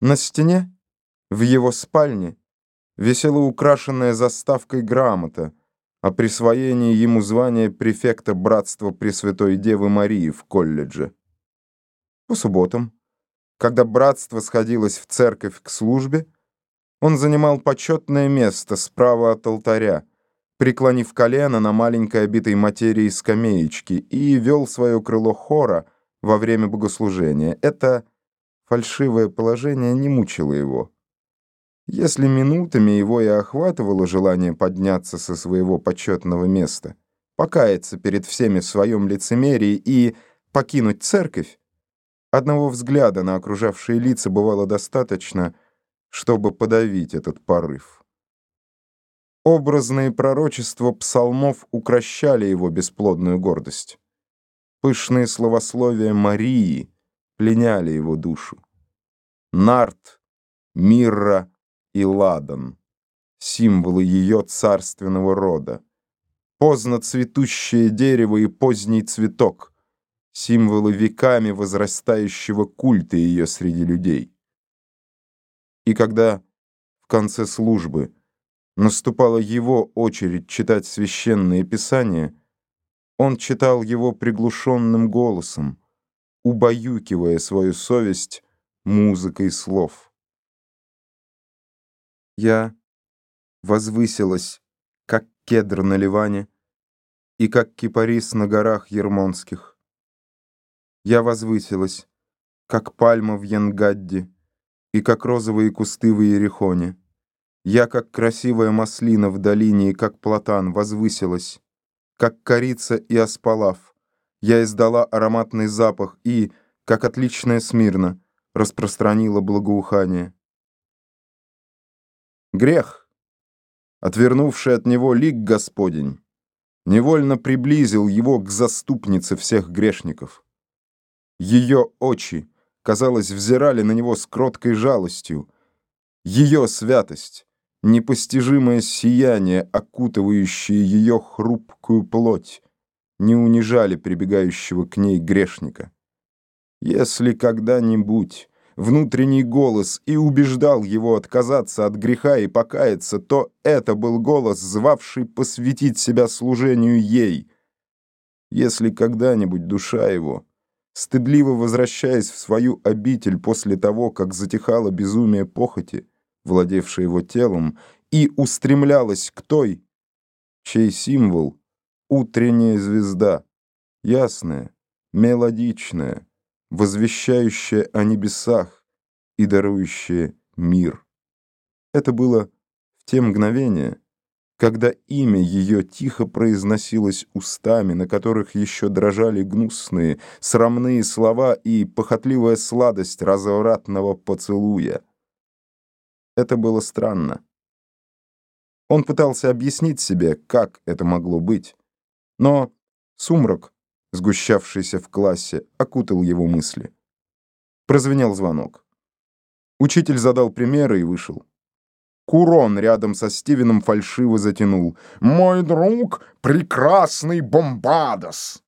На стене, в его спальне, висела украшенная заставкой грамота о присвоении ему звания префекта Братства Пресвятой Девы Марии в колледже. По субботам, когда братство сходилось в церковь к службе, он занимал почетное место справа от алтаря, преклонив колено на маленькой обитой материи скамеечки и вел свое крыло хора во время богослужения. Это Фальшивое положение не мучило его. Если минутами его и охватывало желание подняться со своего почетного места, покаяться перед всеми в своем лицемерии и покинуть церковь, одного взгляда на окружавшие лица бывало достаточно, чтобы подавить этот порыв. Образные пророчества псалмов укращали его бесплодную гордость. Пышные словословия Марии — пленяли его душу. Нарт, Мирра и Ладан — символы ее царственного рода. Поздно цветущее дерево и поздний цветок — символы веками возрастающего культа ее среди людей. И когда в конце службы наступала его очередь читать священные писания, он читал его приглушенным голосом, убаюкивая свою совесть музыкой слов. Я возвысилась, как кедр на Ливане и как кипарис на горах Ермонских. Я возвысилась, как пальма в Янгадде и как розовые кусты в Иерихоне. Я, как красивая маслина в долине и как платан, возвысилась, как корица и аспалав, я издала ароматный запах и, как отличная смирно, распространила благоухание. Грех, отвернувший от него лик Господень, невольно приблизил его к заступнице всех грешников. Ее очи, казалось, взирали на него с кроткой жалостью. Ее святость, непостижимое сияние, окутывающее ее хрупкую плоть, не унижали прибегающего к ней грешника. Если когда-нибудь внутренний голос и убеждал его отказаться от греха и покаяться, то это был голос, звавший посвятить себя служению ей. Если когда-нибудь душа его, стыдливо возвращаясь в свою обитель после того, как затихало безумие похоти, владевшее его телом, и устремлялась к той, чей символ Утренняя звезда, ясная, мелодичная, возвещающая о небесах и дарующая мир. Это было в те мгновения, когда имя ее тихо произносилось устами, на которых еще дрожали гнусные, срамные слова и похотливая сладость развратного поцелуя. Это было странно. Он пытался объяснить себе, как это могло быть. Но сумрак, сгущавшийся в классе, окутал его мысли. Прозвенел звонок. Учитель задал примеры и вышел. Курон рядом со Стивеном фальшиво затянул. «Мой друг — прекрасный Бомбадос!»